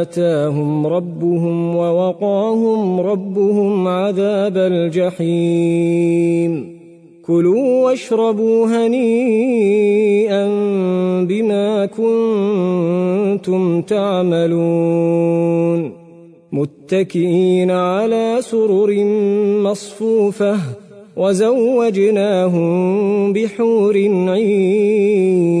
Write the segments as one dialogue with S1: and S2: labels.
S1: آتاهم ربهم ووقاهم ربهم عذاب الجحيم. كلوا واشربوا هنيئا بما كنتم تعملون. متكئين على سرر مصفوفة وزوجناهم بحور عين.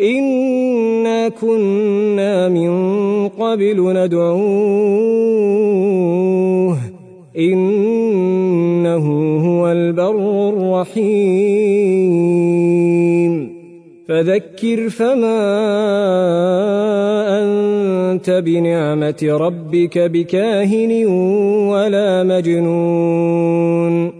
S1: إنا كنا من قبل ندعوه إنه هو البر الرحيم فذكر فما أنت بنعمة ربك بكاهن ولا مجنون